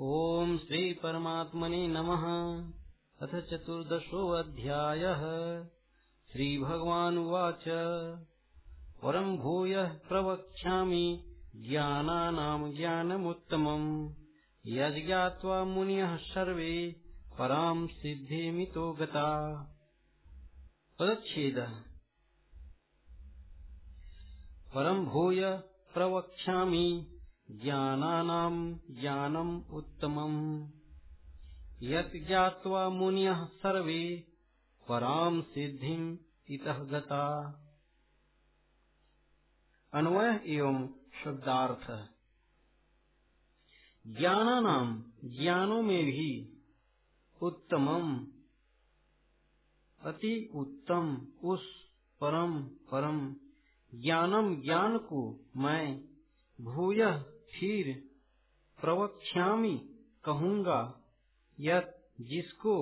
ॐ श्रीपरमात्मने नमः। अथ चतुर्दशोऽध्यायः श्रीभगवानुवाच परम् भूयः प्रवक्ष्यामि ज्ञानानाम् ज्ञानमुत्तमम्। यज्ञात्वा मुनयः सर्वे पराम् सिद्धिमितो गता। पदच्छेदः। परम् भूय प्रवक्ष्यामि ज्ञानानाम् ज्ञानम् उत्तमम्। यत् मुनयः सर्वे पराम् सिद्धिम् इतः गता। अन्वय एवं शब्दार्थ। ज्ञानानाम ज्ञानों में भी उत्तमम, अति उत्तम, उस परम परम ज्ञानम ज्ञान को मैं भूय फिर प्रवक्ष्यामी कहूँगा, यत जिसको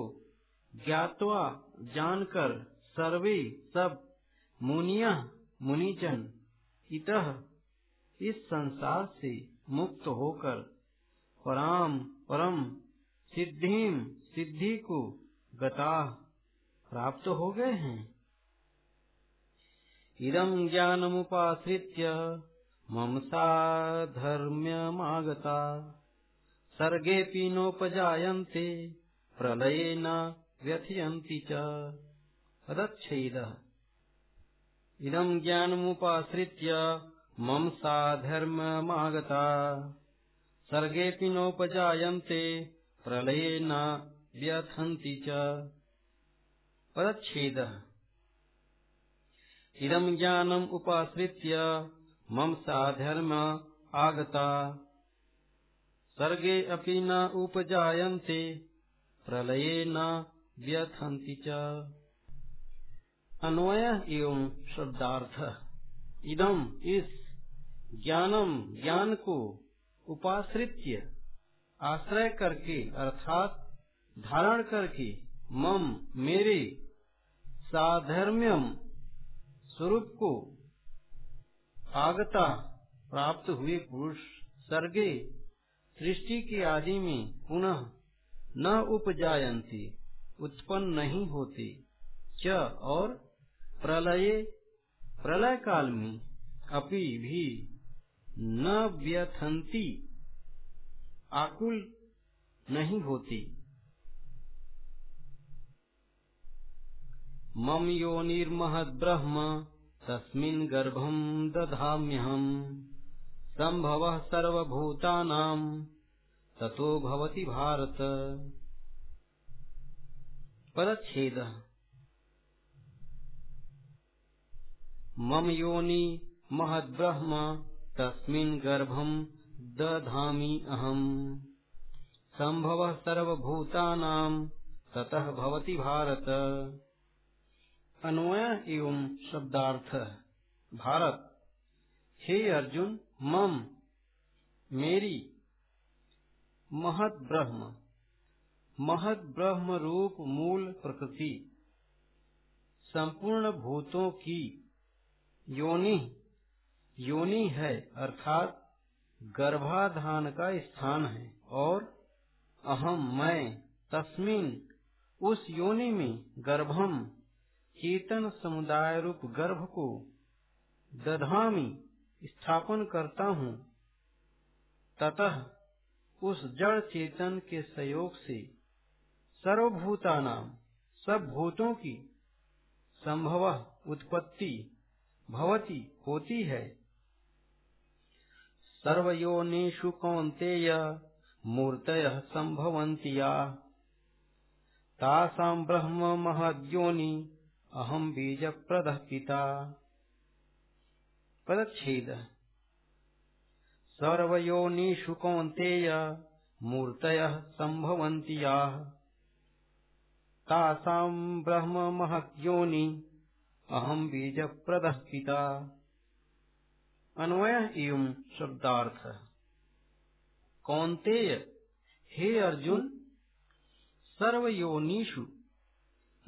ज्ञातवा जानकर सर्वे सब मुनिया मुनिजन, इतः इस संसार से मुक्त होकर पराम परम सिद्धिम सिद्धि को गता प्राप्त हो गए हैं। इदं ज्ञानमुपाश्रित्य मम साधर्म्यमागता सर्गेऽपि नोपजायन्ते प्रलये न व्यथयन्ति च। तदच्छेदः। इदं ज्ञानमुपाश्रित्य मम साधर्म्यमागता सर्गेऽपि नोपजायन्ते प्रलये न व्यथन्ति च। पदच्छेदः इदं ज्ञानम् मम साधर्म आगता। सर्गे अपि न उपजायन्ते, प्रलये न व्यथन्ति च। अन्वय एवं शब्दार्थ। इदम इस ज्ञानम ज्ञान को उपाश्रित्य आश्रय करके अर्थात धारण करके मम मेरे साधर्म्यम स्वरूप को आगता प्राप्त हुए पुरुष सर्गे सृष्टि के आदि में पुनः न उपजायन्ति, उत्पन्न नहीं होते। च और प्रलय प्रलय काल में अपि भी न व्यथंती आकुल नहीं होती। मम योनिर्महद्ब्रह्म तस्मिन् गर्भम् दधाम्यहम्। सम्भवः सर्वभूतानाम्। ततो भवति भारत। पदच्छेदः। मम योनि महद्ब्रह्म, तस्मिन् गर्भम् दधामि अहम्। सम्भवः सर्वभूतानाम्, ततः भवति भारत। अन्वय एवं शब्दार्थ भारत। हे अर्जुन, मम, मेरी महत ब्रह्म। महत ब्रह्म रूप मूल प्रकृति। संपूर्ण भूतों की योनि योनि है, अर्थात गर्भाधान का स्थान है। और अहम मैं, तस्मिन, उस योनि में गर्भम चेतन समुदाय रूप गर्भ को दधामी स्थापन करता हूँ। ततः उस जड़ चेतन के सहयोग से सर्वभूता नाम सब भूतों की संभव उत्पत्ति भवती होती है। सर्वयोनिषु कौन्तेय मूर्तय संभवन्ति या। तासाम् ब्रह्म महद्योनि अहम बीज प्रद पिता। पदछेद सर्वयोनिषु कौन्तेय मूर्तयः सम्भवन्ति याः। तासाम् ब्रह्म महद्योनि अहम बीज प्रद पिता। अन्वय एवं शब्दार्थ। कौन्तेय, हे अर्जुन, सर्वयोनिषु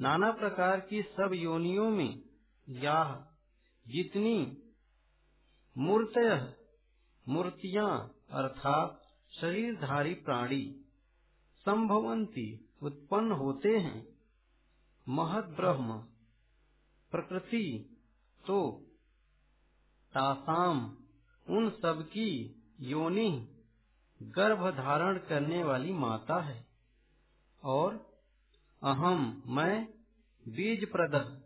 नाना प्रकार की सब योनियों में या जितनी मूर्त मूर्तियाँ, अर्थात शरीरधारी प्राणी, संभवंती उत्पन्न होते हैं। महद ब्रह्म, प्रकृति तो तासाम, उन सब की योनि गर्भ धारण करने वाली माता है। और अहम, मैं बीज प्रद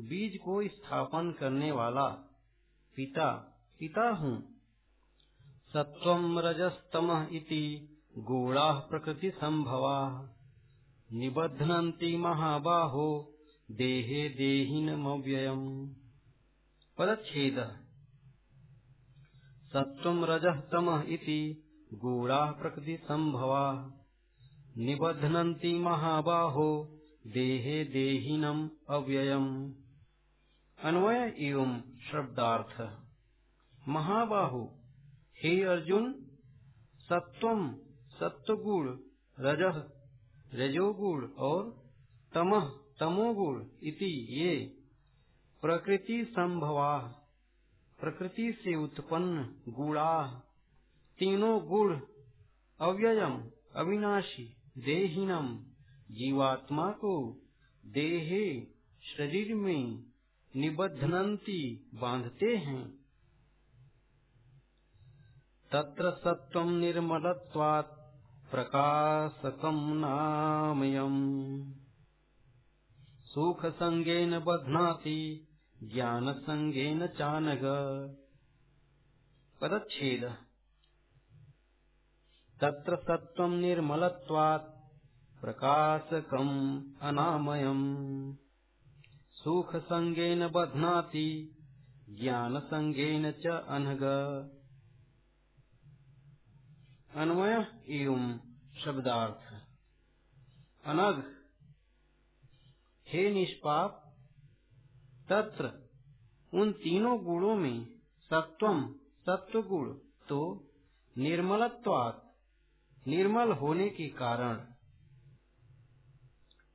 बीज को स्थापन करने वाला पिता पिता हूँ। सत्वम रजस्तम इति गोड़ा प्रकृति संभवा निबध्नन्ति महाबाहो, देहे देहिनमव्ययम्। पदच्छेदः। सत्त्वं रजः तमः इति गूढाः प्रकृतिसम्भवाः। निबध्नन्ति महाबाहो, देहे देहिनम् अव्ययम्। अन्वय एवं शब्दार्थ। महाबाहु, हे अर्जुन सत्वम सत्वगुण रजह रजोगुण और तमह तमोगुण इति ये प्रकृति संभवा, प्रकृति से उत्पन्न गुणा, तीनों गुण अव्ययम, अविनाशी। देहिनम जीवात्मा को देहे शरीर में निबद्धनती बांधते हैं। तत्र सत्वं निर्मलत्वात् प्रकाशकम् नामयम्। सुखसङ्गेन बध्नाति ज्ञानसङ्गेन चानग। पदच्छेद। तत्र सत्त्वं निर्मलत्वात् प्रकाशकम् अनामयम्। सुखसङ्गेन बध्नाति ज्ञानसङ्गेन च अनग अन्वय एवं शब्दार्थ। अनग हे निष्पाप, तत्र उन तीनों गुणों में सत्वम सत्व गुण तो निर्मलत्वात् निर्मल होने के कारण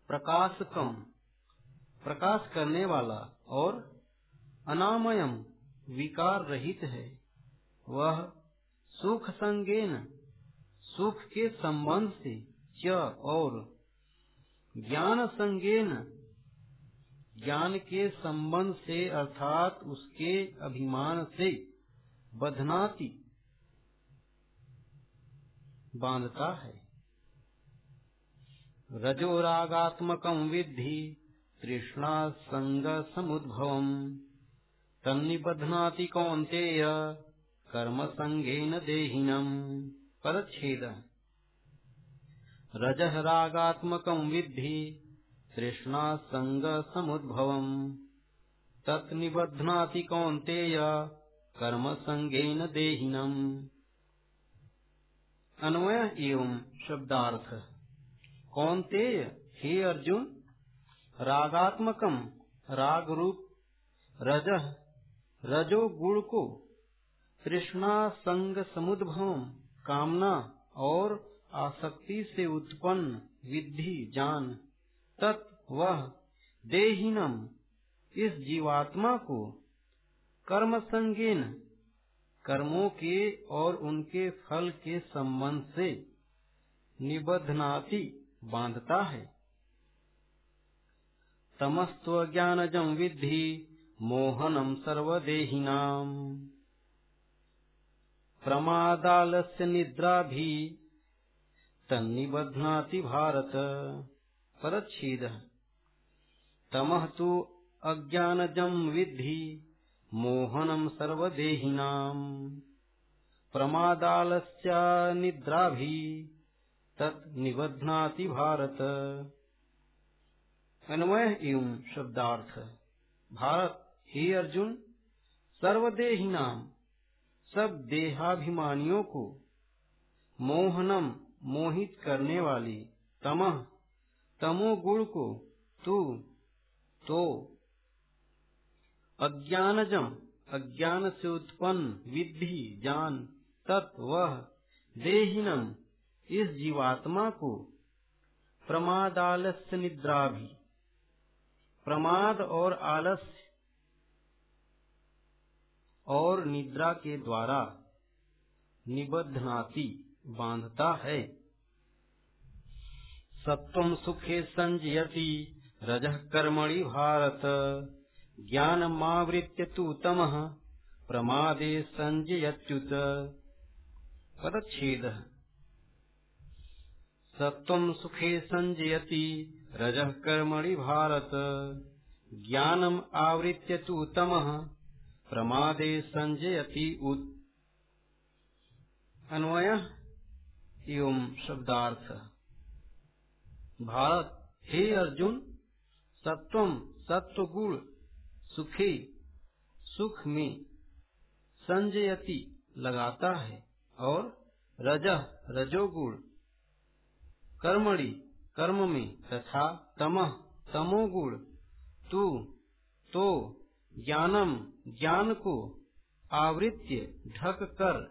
प्रकाशकम, प्रकाश करने वाला और अनामयम विकार रहित है। वह सुख संगेन, सुख के संबंध से च और ज्ञान संगेन, ज्ञान के संबंध से अर्थात उसके अभिमान से बधनाती। बांधता है। रजोरागात्मकं विद्धि, तृष्णा संग समुद्भव तन्निबध्नाति कौन्तेय, कर्म संगेन देहिनम्। परच्छेद। रजः रागात्मकं विद्धि, तृष्णा संग समुद्भवम्। तत् निबध्नाति कौन्तेय, कर्म संगेन देहिनम्। अन्वय एवं शब्दार्थ। कौन्तेय हे अर्जुन। रागात्मकम। राग रूप रज। रजो गुण को। तृष्णा संग समुद्भवम। कामना और आसक्ति से उत्पन्न विधि जान। तत् वह देहिनम। इस जीवात्मा को कर्म संगीन कर्मों के और उनके फल के संबंध से निबधनाति बांधता है। तमस्व ज्ञानजम विद्धि मोहनम सर्वदेहिनाम। प्रमादालस्य निद्रा भी तन्निबध्नाति भारत। परच्छेद। तमः तु अज्ञानजं विद्धि मोहनं सर्वदेहिनाम्। प्रमादालस्य निद्राभि, तत् निबध्नाति भारत। अन्वय एवं शब्दार्थ। भारत, हे अर्जुन सर्वदेही नाम सब देहाभिमानियों को मोहनम मोहित करने वाली तमह तमो गुण को तू तो अज्ञानजम अज्ञान से उत्पन्न विधि ज्ञान तत् वह देहिनम, इस जीवात्मा को। प्रमादालस्य निद्रा भी प्रमाद और आलस्य और निद्रा के द्वारा निबद्धनाती, बांधता है। सत्वम सुखे संजयति, रजः कर्मणि भारत। ज्ञान मावृत्य तु तम प्रमादे संजयत्युत पदछेद सत्वम सुखे संजयति, रजः कर्मणि भारत। ज्ञानम आवृत्य तु तम प्रमादे संजयति उत अन्वय। एवं शब्दार्थ। भारत, हे अर्जुन सत्वम सत्व गुण सुखी सुख में संजयति लगाता है और रज रजोगुण, कर्मणि कर्म में तथा तमह, तमोगुण। तू तो ज्ञानम, ज्ञान को आवृत्य ढक कर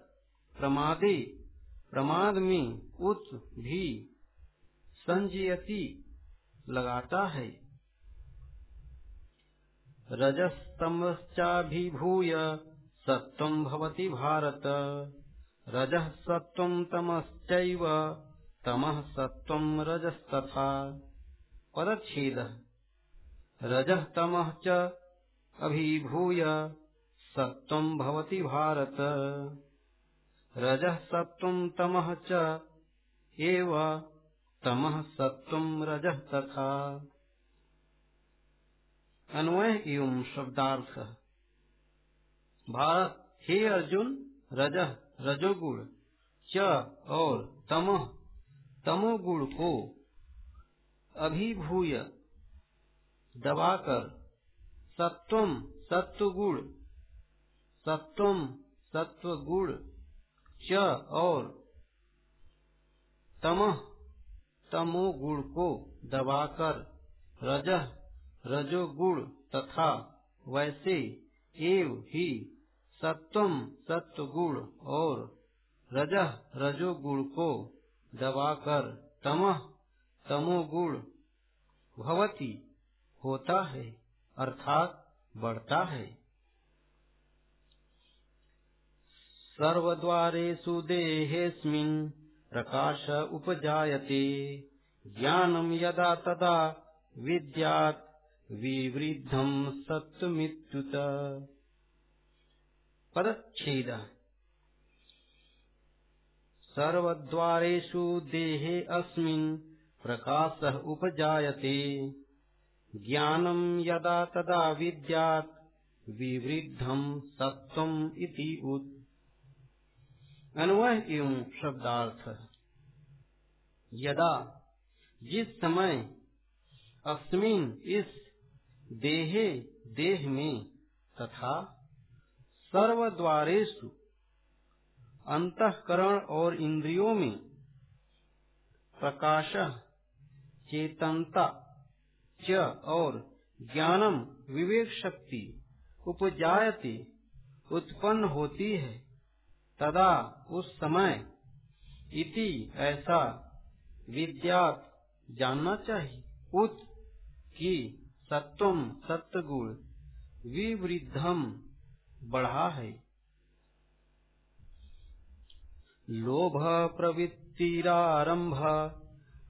प्रमादे प्रमाद में उत भी संजयति लगाता है। रजस्तमश्चाभिभूय सत्त्वं भवति भारत। रजः सत्त्वं तमश्चैव, तमः सत्त्वं रजस्तथा। पदच्छेदः। रजः तमः च अभिभूय भवति भारत। रजः सत्त्वं तमः च एव, तमः सत्त्वं रजः अन्वय एवं शब्दार्थ। भारत, हे अर्जुन, रज, रजोगुण, च और तम, तमोगुण को अभिभूय, दबाकर सत्वम सत्वगुण सत्वम सत्वगुण, च और तम, तमोगुण को दबाकर रजह रजोगुण तथा वैसे एव ही सत्वम सत्वगुण और रजह रजोगुण को दबाकर तमह तमोगुण भवती होता है, अर्थात बढ़ता है। सर्वद्वारेषु देहेऽस्मिन् प्रकाश उपजायते। ज्ञानं यदा तदा विद्यात् विवृद्धम् सत्त्वमित्युत। पदच्छेद। सर्वद्वारेषु देहे अस्मिन् प्रकाशः उपजायते। ज्ञानम् यदा तदा विद्यात् विवृद्धम् सत्त्वम् इति उत। अन्वय एवं शब्दार्थ। यदा जिस समय अस्मिन इस देहे देह में तथा सर्व द्वारेशु अंतकरण और इंद्रियों में प्रकाश, चेतनता, च और ज्ञानम विवेक शक्ति उपजायती उत्पन्न होती है। तदा उस समय इति ऐसा विद्यात जानना चाहिए। उत की सत्वम सत्गुण विवृद्धम बढ़ा है। लोभ प्रवृत्तिरारंभ,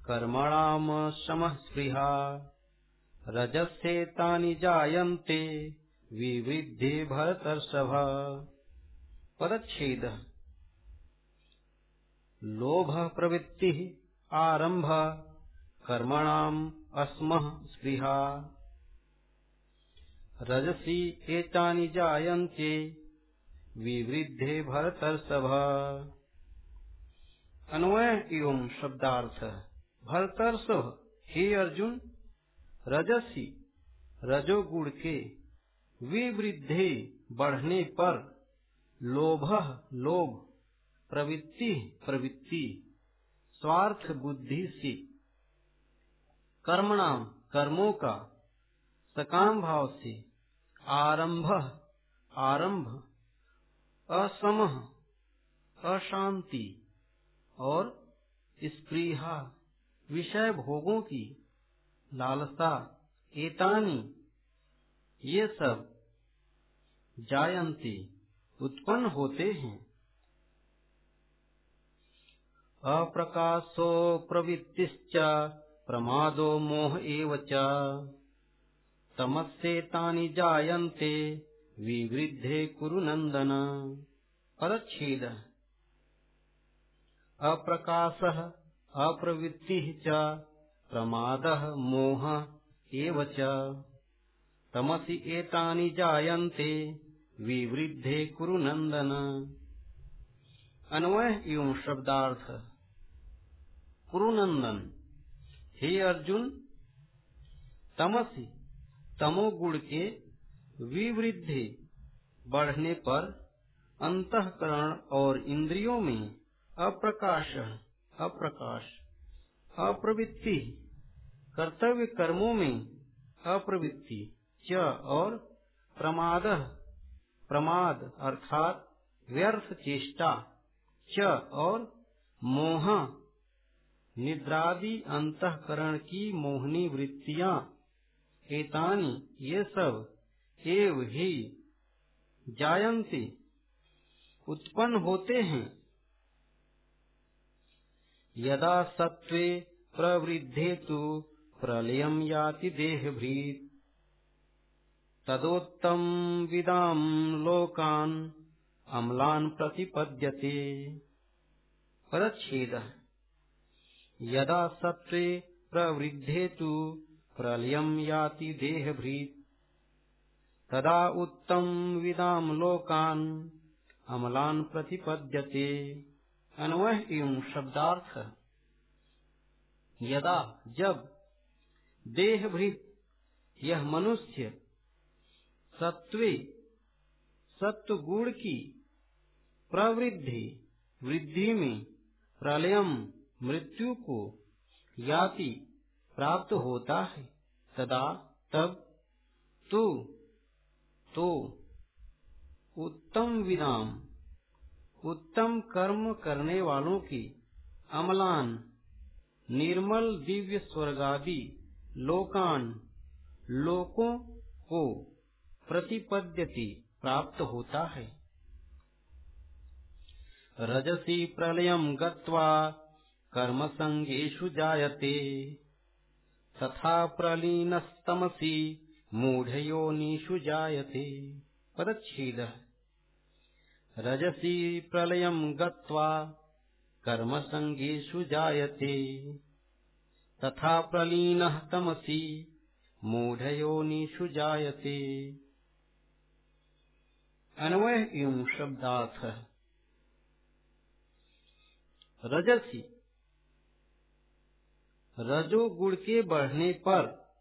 कर्मणाम शम स्पृहा रजसे तानि जायन्ते, विवृद्धे भरतर्षभ। पदच्छेद। लोभ प्रवृत्ति आरंभ, कर्मणाम अस्मः स्पृहा। रजसी एतानि जायन्ते। विवृद्धे भरतर्षभ। अन्वय एवं शब्दार्थ। भरतर्षभ, हे अर्जुन, रजसी, रजोगुण के विवृद्धे बढ़ने पर लोभ लोभ, प्रवृत्ति प्रवृत्ति, स्वार्थ बुद्धि से कर्मणाम कर्मों का सकाम भाव से आरंभ आरंभ, असम, अशांति और स्प्रीहा विषय भोगों की लालसा, एतानी, ये सब जायंती उत्पन्न होते हैं। अप्रकाशो प्रवृत्तिश्च, प्रमादो मोह एव तमस्येतानि जायन्ते, विवृद्धे कुरु नन्दन। परच्छेद अप्रकाशः, अप्रवृत्तिः च, प्रमादः, मोहः एव च। तमसि जायन्ते, विवृद्धे कुरु नन्दन। अन्वय एवं शब्दार्थ। कुरुनंदन हे अर्जुन, तमसी तमोगुण के विवृद्धि बढ़ने पर अंतकरण और इंद्रियों में अप्रकाश अप्रकाश, अप्रवृत्ति, कर्तव्य कर्मों में अप्रवृत्ति च और प्रमाद प्रमाद अर्थात व्यर्थ चेष्टा च और मोह, निद्रादि अंतकरण की मोहनी वृत्तियाँ एतानी ये सब एव ही जायन्ते, उत्पन्न होते हैं। यदा सत्वे प्रवृद्धे तो प्रलयम याति देहभृत, तदोत्तम विदाम लोकान अम्लान प्रतिपद्यते। परच्छेद। यदा सत्त्वे प्रवृद्धे तु प्रलयम् याति देहभृत्। तदा उत्तम विदाम लोकान अमलान प्रतिपद्यते। अन्वय एवं शब्दार्थ। यदा जब देहभृत, यह मनुष्य सत्वे सत्व गुण की प्रवृद्धि वृद्धि में प्रलयम मृत्यु को याति प्राप्त होता है। तदा तब तू तो उत्तम विराम उत्तम कर्म करने वालों की अमलान, निर्मल दिव्य स्वर्गादि लोकान, लोकों को प्रतिपद्यति प्राप्त होता है। रजसी प्रलयम गत्वा कर्मसङ्गेषु जायते। तथा प्रलीनस्तमसि मूढयोनिषु जायते। पदच्छेदः रजसि प्रलयम् गत्वा कर्मसङ्गेषु जायते। तथा प्रलीनः तमसि मूढयोनिषु जायते। अन्वय एवं शब्दार्थ। रजसी रजोगुण के बढ़ने पर।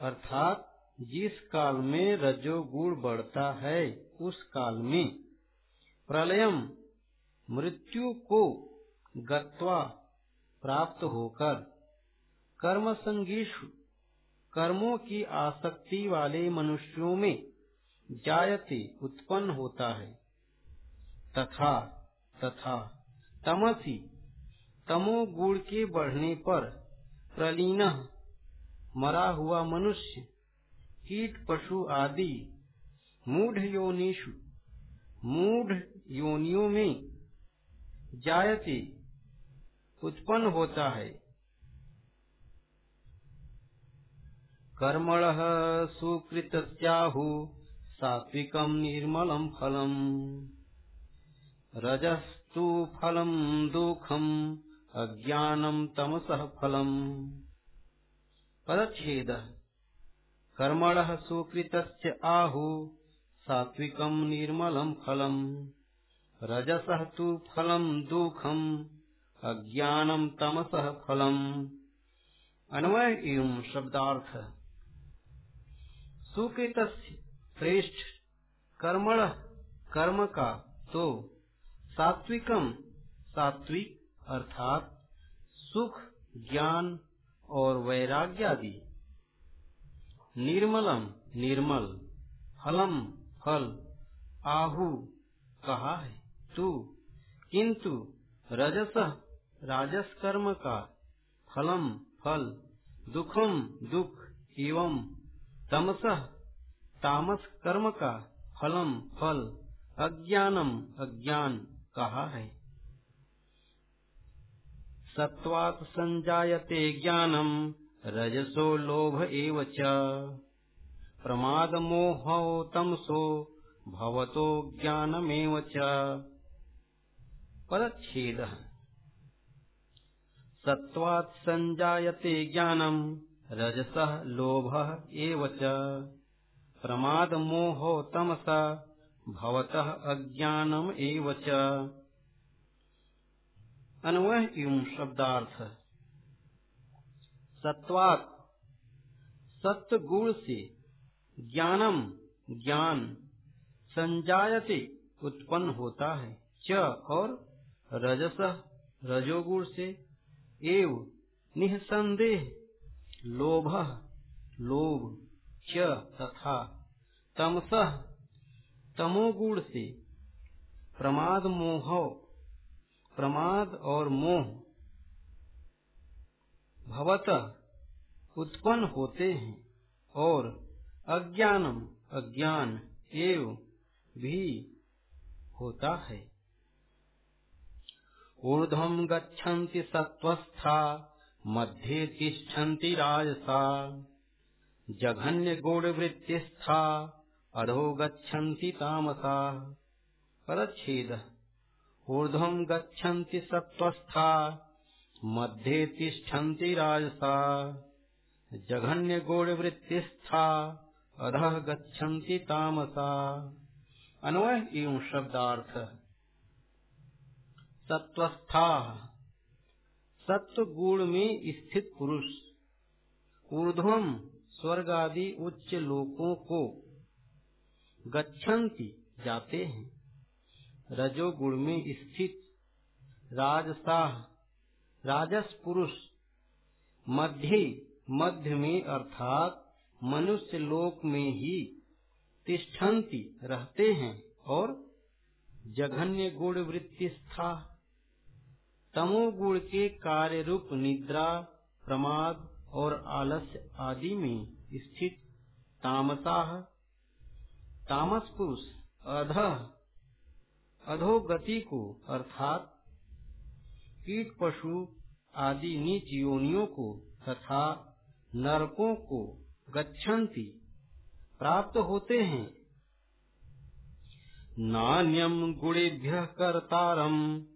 अर्थात जिस काल में रजोगुण बढ़ता है, उस काल में प्रलयम मृत्यु को गत्वा प्राप्त होकर कर्म संगीषु कर्मों की आसक्ति वाले मनुष्यों में जायते उत्पन्न होता है। तथा तथा, तमसी तमोगुण के बढ़ने पर प्रलीन मरा हुआ मनुष्य, कीट पशु आदि, मूढ़ योनिषु, मूढ़ योनियों में जायते उत्पन्न होता है। कर्मण सुकृत सात्विकम निर्मलम फलम, रजस्तु फलम दुखम अज्ञानम तमसः फलम्। पदच्छेदः। कर्मणः सुकृतस्य आहु, सात्विकम् निर्मलम् फलम्। रजसः तु फलम् दुःखम्, अज्ञानम् तमसः फलम्। अन्वय एवं शब्दार्थ। सुकृत श्रेष्ठ कर्मण कर्म का तो सात्विकम सात्विक अर्थात सुख, ज्ञान और वैराग्य आदि। निर्मलम, निर्मल, फलम, फल, आहु कहा है। तू, किंतु रजस राजस कर्म का, फलम, फल, दुखम, दुख, एवं तमस तामस कर्म का, फलम, फल, अज्ञानम, अज्ञान कहा है। सत्वात् सञ्जायते ज्ञानम्, रजसो लोभ एव च। प्रमादमोहौ तमसो भवतो ज्ञानमेव च। परच्छेदः सत्त्वात् सञ्जायते ज्ञानम्, रजसः लोभः एव च। प्रमादमोहो तमसा भवतः अज्ञानम एव अन्वय शब्दार्थ। सत्वात सत्य गुण से ज्ञानम ज्ञान, संजायते उत्पन्न होता है। च और रजस रजोगुण से एव निसंदेह, लोभ लोभ, च तथा तमस तमोगुण से प्रमाद मोह प्रमाद और मोह भवत उत्पन्न होते हैं और अज्ञानम अज्ञान एव भी होता है। ऊर्धम गच्छन्ति सत्वस्था मध्ये तिष्ठन्ति राजसा। जघन्य गूढ़वृत्तिस्था अधो गच्छन्ति तामसाः। परच्छेदः। ऊर्ध्वम् गच्छन्ति सत्त्वस्था, मध्ये तिष्ठन्ति राजसा। गूढ़वृत्तिस्था अधः गच्छन्ति तामसा। अन्वय एवं शब्दार्थ। सत्वस्था सत्व गुण में स्थित पुरुष। ऊर्ध्वम स्वर्ग आदि उच्च लोकों को गच्छन्ति जाते हैं। रजोगुण में स्थित राजसाह, राजस पुरुष, मध्य मध्य में अर्थात मनुष्य लोक में ही तिष्ठन्ति, रहते हैं और जघन्य गुण वृत्ति स्था। तमोगुण के कार्य रूप निद्रा, प्रमाद और आलस्य आदि में स्थित तामसा, तामस पुरुष, अध अधोगति को अर्थात कीट पशु आदि नीच योनियों को तथा नरकों को गच्छन्ति प्राप्त होते हैं। नान्यम गुणेभ्य कर्तारम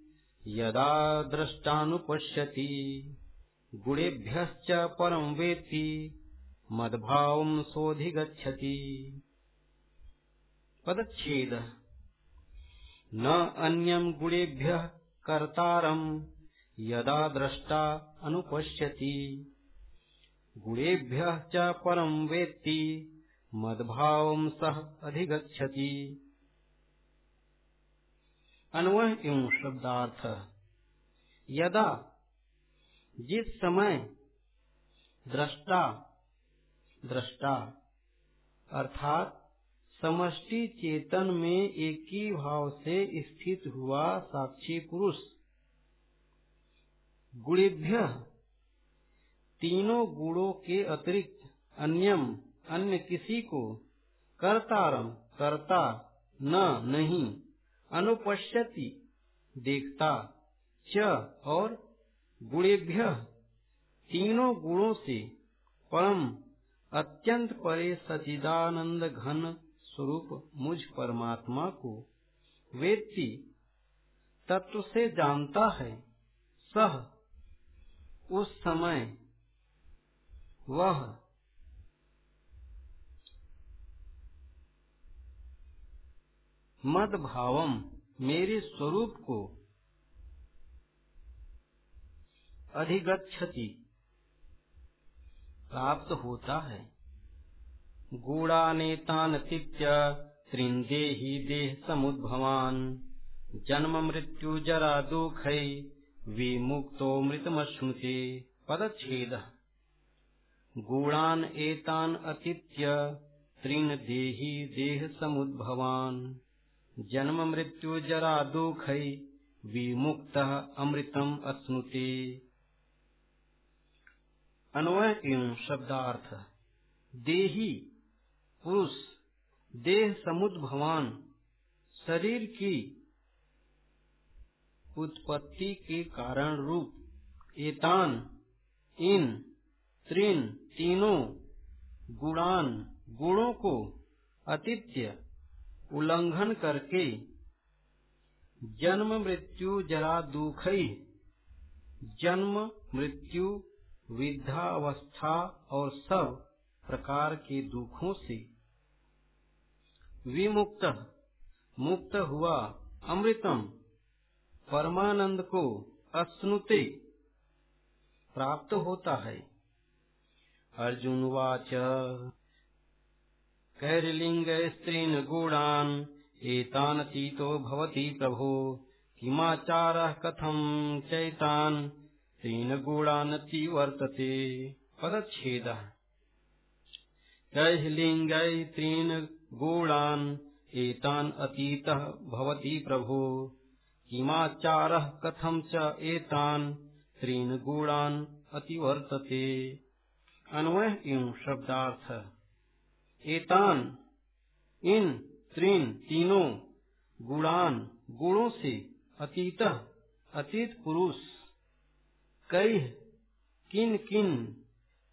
यदा दृष्टानुपश्यति। गुणेभ्यश्च परं वेत्ति, मद्भावं सोऽधिगच्छति। पदच्छेदः। न अन्यं गुणेभ्यः कर्तारम् यदा द्रष्टा अनुपश्यति। गुणेभ्यः च परं वेत्ति, मद्भावं सः अधिगच्छति। अन्वय एवं शब्दार्थ। यदा जिस समय दृष्टा दृष्टा अर्थात समष्टि चेतन में एक ही भाव से स्थित हुआ साक्षी पुरुष। गुणेभ्य, तीनों गुणों के अतिरिक्त अन्यम, अन्य किसी को कर्तारम, करता, न, नहीं, अनुपश्यति, देखता, च, और गुणेभ्य, तीनों गुणों से परम, अत्यंत परे सचिदानंद घन स्वरूप मुझ परमात्मा को वेत्ति तत्व से जानता है, सह, उस समय वह मद भावम मेरे स्वरूप को अधिगछति प्राप्त होता है। गूढ़ानेतान तित्य त्रिंदेहि देह समुद्भवान। जन्म मृत्यु जरा दुख, विमुक्तो मृतमश्नुते। पदछेद गूढ़ान एतान अतिथ्य त्रिन देहि देह समुद्भवान। जन्म मृत्यु जरा दुख, विमुक्त अमृतम अश्नुते। अन्वय एवं शब्दार्थ। देही पुरुष, देह समुद्र भवान, शरीर की उत्पत्ति के कारण रूप, एतान, इन, त्रिन, तीनों, गुणान, गुणों को अतिथ्य, उल्लंघन करके, जन्म मृत्यु जरा दुख जन्म मृत्यु वृद्धावस्था और सब प्रकार के दुखों से। विमुक्त। मुक्त हुआ अमृतम। परमानंद को अश्नुते। प्राप्त होता है। अर्जुन वाच कैरलिंग स्त्रीन गुणान एतानतीतो भवति प्रभो। किमाचारः कथम चैतान? तीन गुणानति वर्तते। पदच्छेदः कैर्लिङ्गै त्रीन् गुणान् एतान् अतीतः भवति प्रभो। किमाचारः कथं च एतान्, त्रीन् गुणान् अतिवर्तते। अन्वय एवं शब्दार्थ। एतान, इन, त्रीन, तीनों गुणान गुणों से अतीत अतीत पुरुष। कई किन किन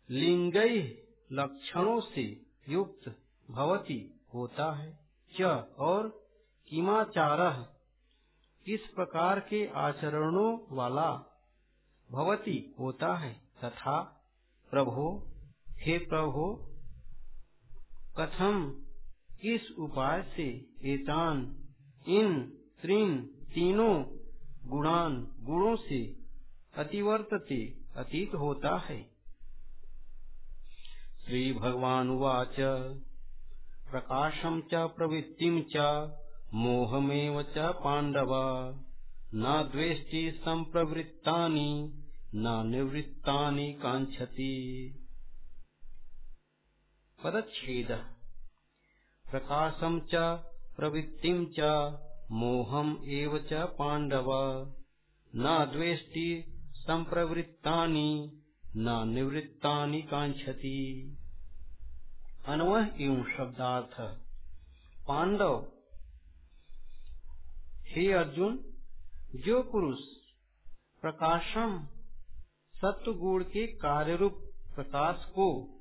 लिंगई लक्षणों से युक्त भवती। होता है। च और किमाचार किस प्रकार के आचरणों वाला भवती होता है। तथा प्रभो, हे प्रभो, कथम किस उपाय से एतान, इन त्रिन तीनों गुणान गुणों से अतिवर्तते अतीत होता है। श्री भगवान उवाच प्रकाशम च प्रवृत्तिम च च पांडव न द्वेष्टि संप्रवृत्तानि न निवृत्तानि कांक्षति पदच्छेद। प्रकाशम च प्रवृत्तिम च एव च पांडव न द्वेष्टि संप्रवृत्तानि न निवृत्तानि कांक्षति अन्वय एवं शब्दार्थ। पांडव, हे अर्जुन, जो पुरुष प्रकाशम सत्व गुण के कार्य रूप प्रकाश को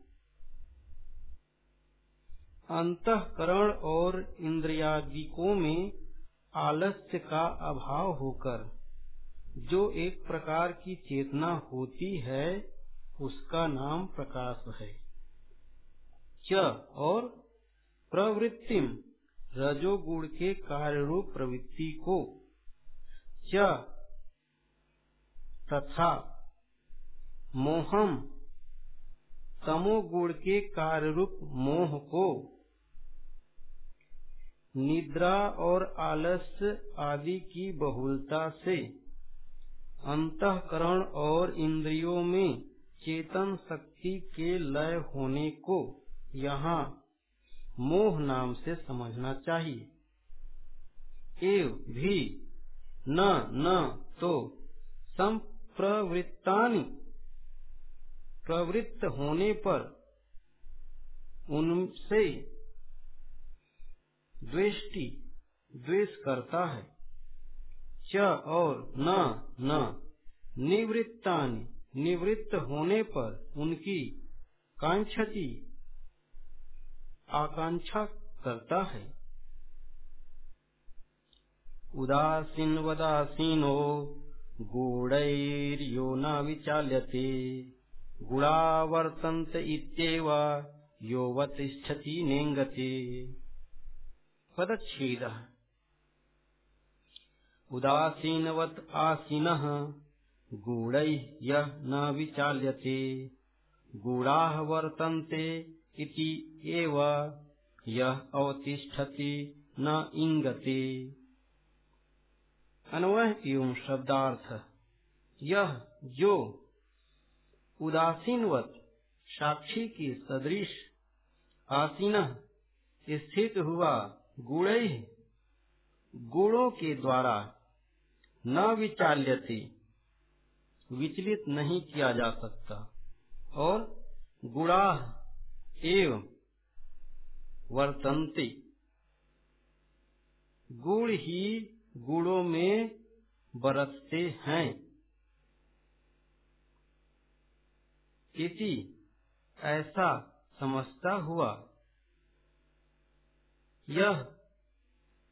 अंतकरण और इंद्रियादिकों में आलस्य का अभाव होकर, जो एक प्रकार की चेतना होती है, उसका नाम प्रकाश है। च और प्रवृत्तिम, रजोगुण के कार्य रूप प्रवृत्ति को। च तथा मोहम, तमोगुण के कार्य रूप मोह को। निद्रा और आलस्य आदि की बहुलता से अंतकरण और इंद्रियों में चेतन शक्ति के लय होने को। यहाँ मोह नाम से समझना चाहिए। एव भी न न तो संप्रवृत्तानि प्रवृत्त होने पर उनसे द्वेष्टि द्वेष करता है। च और न न, निवृत्तानि निवृत्त होने पर उनकी कांक्षति आकांक्षा करता है। उदासीन वदासीनो, गूढ़ैर्यो न विचाल्यते। वर्तन्त इत्येव योऽवतिष्ठति नेङ्गते। पदच्छेदः। उदासीनवत् आसीनः, गूढैः यः न विचाल्यते। गूढाः वर्तन्ते इति एव यः अवतिष्ठति न इंगते अन्वय एवं शब्दार्थ। यह जो उदासीनवत साक्षी के सदृश आसीन स्थित हुआ गुण गुणों के द्वारा न विचाल्यते, विचलित नहीं किया जा सकता। और गुणा एवं वर्तन्ते। गुण ही गुणों में बरतते हैं। इति ऐसा समझता हुआ, यह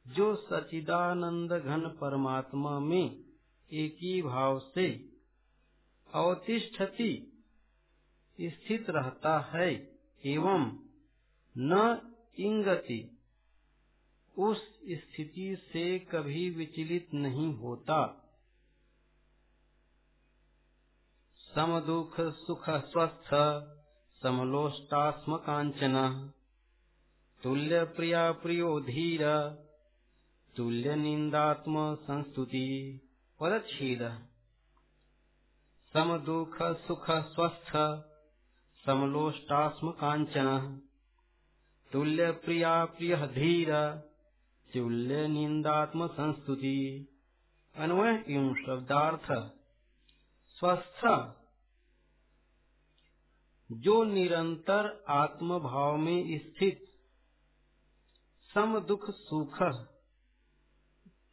जो सचिदानंद घन परमात्मा में एक भाव से अवतिष्ठति स्थित रहता है एवं न इंगति, उस स्थिति से कभी विचलित नहीं होता। सम दुख, सुख, स्वस्थ समलोष्टास्म कांचन तुल्य प्रिया प्रियो धीर, तुल्य निंदात्म संस्तुति पदछेद सम दुख, सुख, स्वस्थ समलोष्टास्म कांचन तुल्य प्रिया प्रिय धीर, तुल्य निंदात्म संस्तुति अन्वय एवं शब्दार्थ। स्वस्थ। जो निरंतर आत्म भाव में स्थित। सम दुख सुख।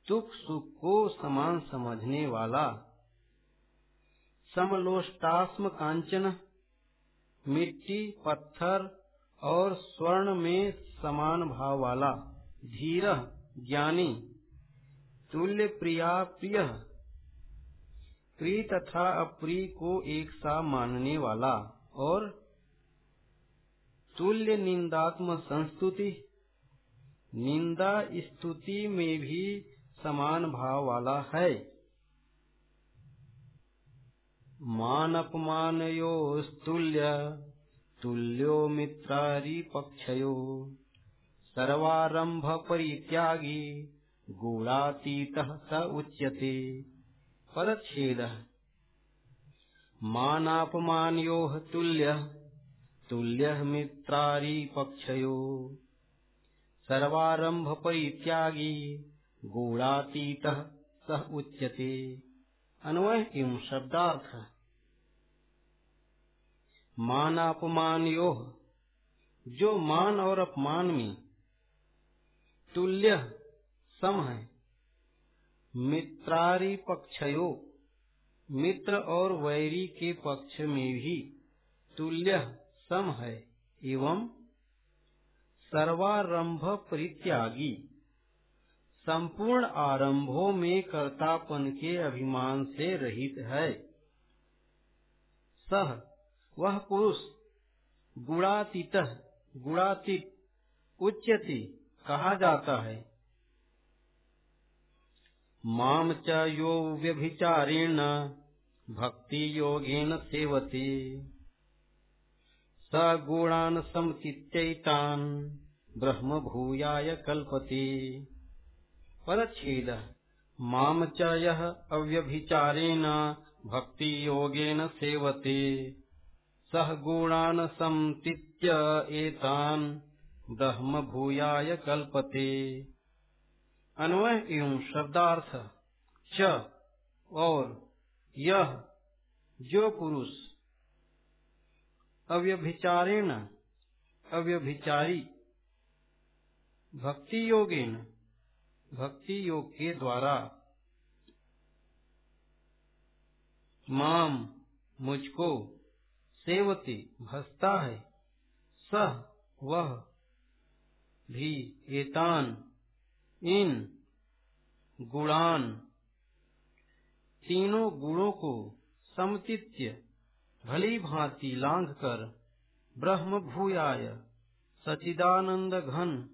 दुख सुख को समान समझने वाला। समलोष्टास्म कांचन मिट्टी, पत्थर और स्वर्ण में समान भाव वाला, धीर, ज्ञानी, तुल्य, प्रिया, प्रिय। प्रिय तथा अप्रिय को एक सा मानने वाला और तुल्य निंदात्म संस्तुति, निंदा स्तुति में भी समान भाव वाला है। मान अपमानयोस्तुल्य तुल्यो मित्रारी पक्षयो सर्वारंभ परित्यागी गुणातीतः स उच्यते। पदच्छेदः। मानापमानयोः तुल्यः तुल्यः मित्रारी पक्षयो सर्वारंभ परित्यागी गुणातीतः स उच्यते। अन्वय एवं शब्दार्थ। मान अपमान यो जो मान और अपमान में तुल्य सम है। मित्रारी पक्षयो, मित्र और वैरी के पक्ष में भी तुल्य सम है एवं सर्वारंभ परित्यागी। संपूर्ण आरंभों में कर्तापन के अभिमान से रहित है। सह, वह पुरुष, गुणातीत गुणातीत, उच्यति कहा जाता है। माम च यो व्यभिचारेण, भक्ति योगेन सेवते। स गुणान समचित्यैतान, ब्रह्म भूयाय कल्पते। परच्छेद। माम भक्ति योगेन सेवते। सह गुणान समतीत्य एतान ब्रह्म भूयाय कल्पते। अन्वय एवं शब्दार्थ च और यह जो पुरुष अव्यभिचारेण अव्यभिचारी भक्ति योगेन भक्ति योग के द्वारा माम मुझको सेवती भसता है। सह वह भी एतान, इन गुणान, तीनों गुणों को समतित्य, भली भांति लांघ कर ब्रह्म भूयाय, सचिदानंद घन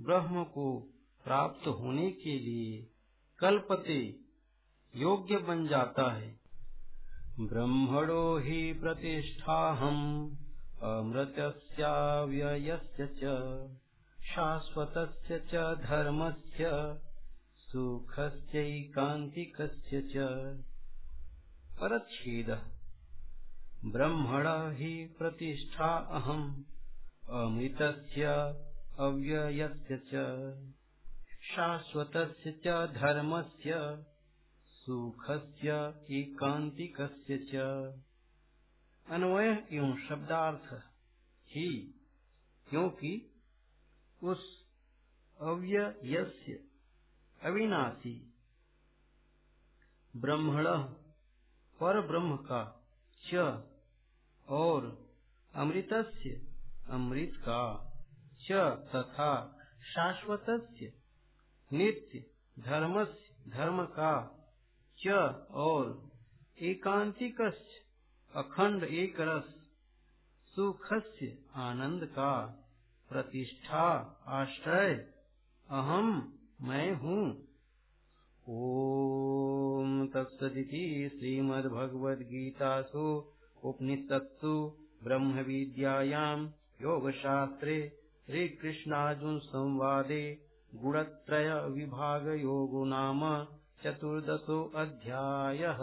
ब्रह्म को प्राप्त होने के लिए कल्पते योग्य बन जाता है। ब्रह्मणो ही प्रतिष्ठा हम अमृतस्याव्ययस्य च च धर्मस्य, सुखस्यैकान्तिकस्य च। परच्छेदः। ब्रह्मण हि प्रतिष्ठा अहम् अमृतस्य अव्ययस्य च। शाश्वतस्य च धर्मस्य, सुखस्य एकांतिकस्य च। अन्वय एवं शब्दार्थ ही, क्योंकि उस अव्ययस्य अविनाशी ब्रह्मण पर ब्रह्म का च और अमृतस्य अमृत का च तथा शाश्वतस्य नित्य धर्मस्य धर्म का च और एकांतिक अखंड एक रस सुखस्य आनंद का प्रतिष्ठा आश्रय। अहम मैं हूँ। ओम तत्सदिति श्रीमद्भगवद्गीतासु उपनिषत्सु ब्रह्म विद्यायां योगशास्त्रे श्रीकृष्णार्जुन संवादे गुणत्रयविभागयोगो नाम चतुर्दशोऽध्यायः